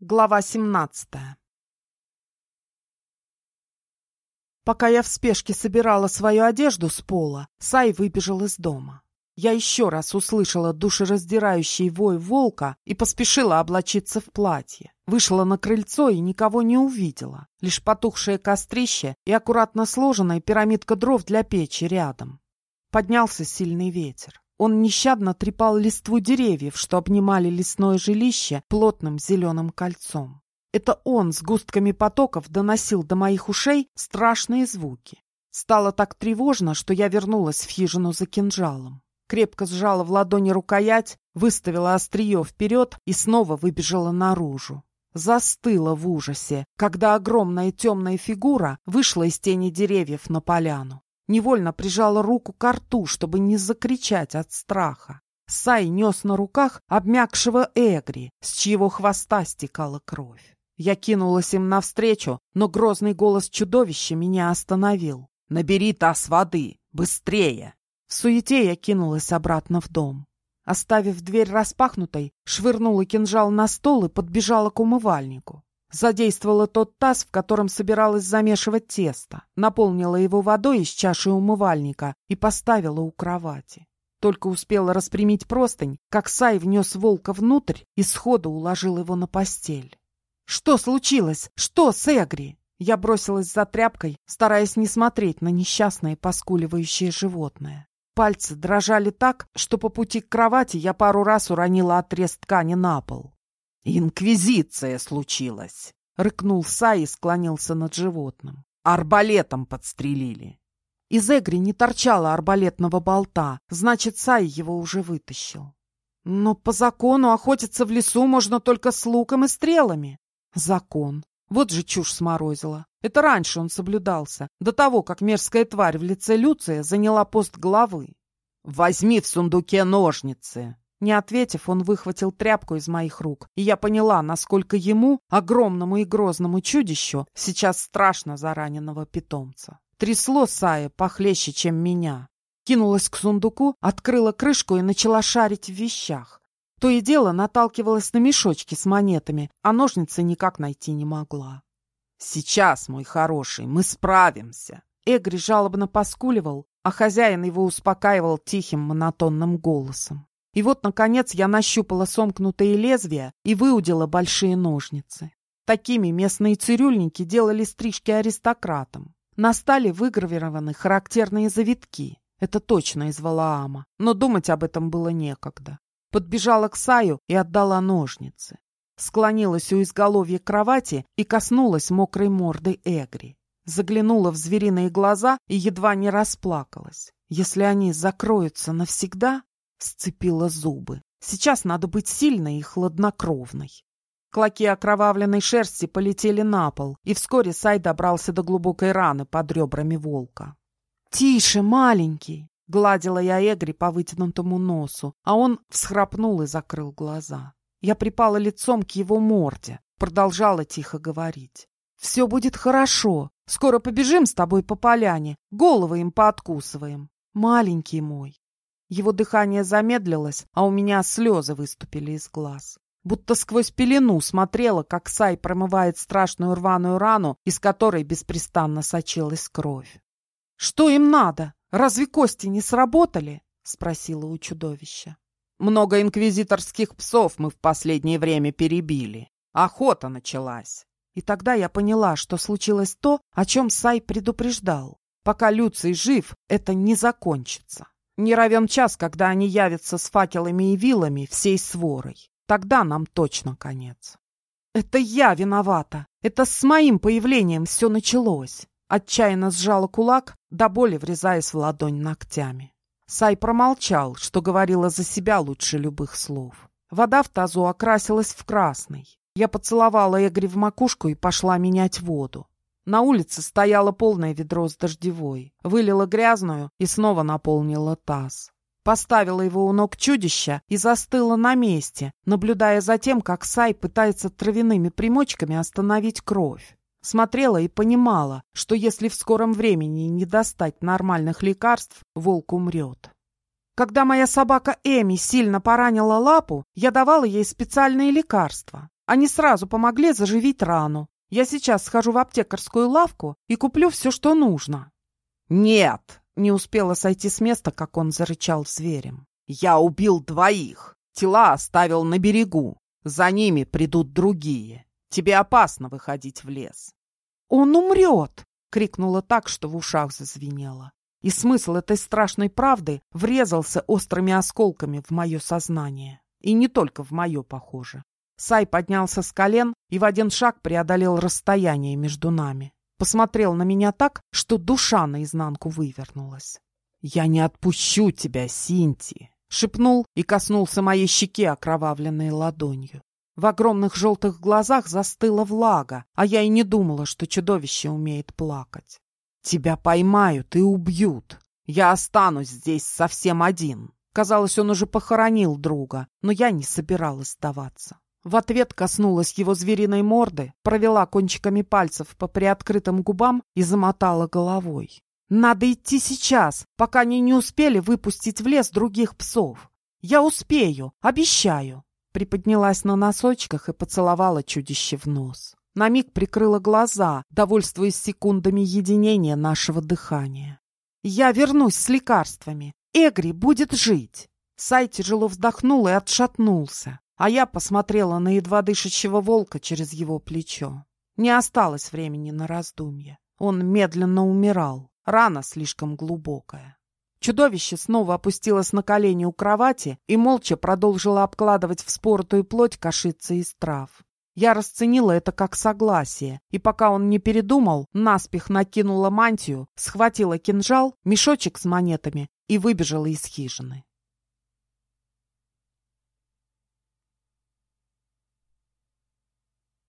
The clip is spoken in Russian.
Глава 17 Пока я в спешке собирала свою одежду с пола, Сай выбежал из дома. Я еще раз услышала душераздирающий вой волка и поспешила облачиться в платье. Вышла на крыльцо и никого не увидела. Лишь потухшее кострище и аккуратно сложенная пирамидка дров для печи рядом. Поднялся сильный ветер. Он нещадно трепал листву деревьев, что обнимали лесное жилище плотным зеленым кольцом. Это он с густками потоков доносил до моих ушей страшные звуки. Стало так тревожно, что я вернулась в хижину за кинжалом. Крепко сжала в ладони рукоять, выставила острие вперед и снова выбежала наружу. Застыла в ужасе, когда огромная темная фигура вышла из тени деревьев на поляну. Невольно прижала руку к рту, чтобы не закричать от страха. Сай нес на руках обмякшего Эгри, с чьего хвоста стекала кровь. Я кинулась им навстречу, но грозный голос чудовища меня остановил. «Набери таз воды! Быстрее!» В суете я кинулась обратно в дом. Оставив дверь распахнутой, швырнула кинжал на стол и подбежала к умывальнику. Задействовала тот таз, в котором собиралась замешивать тесто, наполнила его водой из чаши умывальника и поставила у кровати. Только успела распрямить простынь, как Сай внес волка внутрь и сходу уложил его на постель. «Что случилось? Что с Эгри?» Я бросилась за тряпкой, стараясь не смотреть на несчастное поскуливающее животное. Пальцы дрожали так, что по пути к кровати я пару раз уронила отрез ткани на пол. «Инквизиция случилась!» — рыкнул Сай и склонился над животным. «Арбалетом подстрелили!» Из Эгри не торчало арбалетного болта, значит, Сай его уже вытащил. Но по закону охотиться в лесу можно только с луком и стрелами. Закон. Вот же чушь сморозила. Это раньше он соблюдался, до того, как мерзкая тварь в лице Люция заняла пост главы. «Возьми в сундуке ножницы!» Не ответив, он выхватил тряпку из моих рук, и я поняла, насколько ему, огромному и грозному чудищу, сейчас страшно за раненого питомца. Трясло Сая похлеще, чем меня. Кинулась к сундуку, открыла крышку и начала шарить в вещах. То и дело наталкивалась на мешочки с монетами, а ножницы никак найти не могла. «Сейчас, мой хороший, мы справимся!» Эгри жалобно поскуливал, а хозяин его успокаивал тихим монотонным голосом. И вот, наконец, я нащупала сомкнутые лезвия и выудила большие ножницы. Такими местные цирюльники делали стрижки аристократам. На стали выгравированы характерные завитки. Это точно из Валаама, но думать об этом было некогда. Подбежала к Саю и отдала ножницы. Склонилась у изголовья кровати и коснулась мокрой морды Эгри. Заглянула в звериные глаза и едва не расплакалась. Если они закроются навсегда, Сцепила зубы. Сейчас надо быть сильной и хладнокровной. Клоки окровавленной шерсти полетели на пол, и вскоре Сай добрался до глубокой раны под ребрами волка. «Тише, маленький!» — гладила я Эгри по вытянутому носу, а он всхрапнул и закрыл глаза. Я припала лицом к его морде, продолжала тихо говорить. «Все будет хорошо. Скоро побежим с тобой по поляне, головы им пооткусываем. Маленький мой, его дыхание замедлилось, а у меня слезы выступили из глаз. Будто сквозь пелену смотрела, как Сай промывает страшную рваную рану, из которой беспрестанно сочилась кровь. «Что им надо? Разве кости не сработали?» — спросила у чудовища. «Много инквизиторских псов мы в последнее время перебили. Охота началась». И тогда я поняла, что случилось то, о чем Сай предупреждал. Пока Люций жив, это не закончится. Не равен час, когда они явятся с факелами и вилами всей сворой. Тогда нам точно конец. Это я виновата. Это с моим появлением все началось. Отчаянно сжала кулак, до боли врезаясь в ладонь ногтями. Сай промолчал, что говорила за себя лучше любых слов. Вода в тазу окрасилась в красный. Я поцеловала Эгри в макушку и пошла менять воду. На улице стояло полное ведро с дождевой. Вылила грязную и снова наполнила таз. Поставила его у ног чудища и застыла на месте, наблюдая за тем, как Сай пытается травяными примочками остановить кровь. Смотрела и понимала, что если в скором времени не достать нормальных лекарств, волк умрет. Когда моя собака Эми сильно поранила лапу, я давала ей специальные лекарства. Они сразу помогли заживить рану. Я сейчас схожу в аптекарскую лавку и куплю все, что нужно». «Нет!» — не успела сойти с места, как он зарычал зверем. «Я убил двоих. Тела оставил на берегу. За ними придут другие. Тебе опасно выходить в лес». «Он умрет!» — крикнула так, что в ушах зазвенело. И смысл этой страшной правды врезался острыми осколками в мое сознание. И не только в мое, похоже. Сай поднялся с колен и в один шаг преодолел расстояние между нами. Посмотрел на меня так, что душа наизнанку вывернулась. «Я не отпущу тебя, Синти!» — шепнул и коснулся моей щеки окровавленной ладонью. В огромных желтых глазах застыла влага, а я и не думала, что чудовище умеет плакать. «Тебя поймают и убьют. Я останусь здесь совсем один». Казалось, он уже похоронил друга, но я не собиралась сдаваться. В ответ коснулась его звериной морды, провела кончиками пальцев по приоткрытым губам и замотала головой. «Надо идти сейчас, пока они не успели выпустить в лес других псов. Я успею, обещаю!» Приподнялась на носочках и поцеловала чудище в нос. На миг прикрыла глаза, довольствуясь секундами единения нашего дыхания. «Я вернусь с лекарствами. Эгри будет жить!» Сай тяжело вздохнул и отшатнулся а я посмотрела на едва дышащего волка через его плечо. Не осталось времени на раздумье. Он медленно умирал, рана слишком глубокая. Чудовище снова опустилось на колени у кровати и молча продолжило обкладывать вспоротую плоть кашицы из трав. Я расценила это как согласие, и пока он не передумал, наспех накинула мантию, схватила кинжал, мешочек с монетами и выбежала из хижины.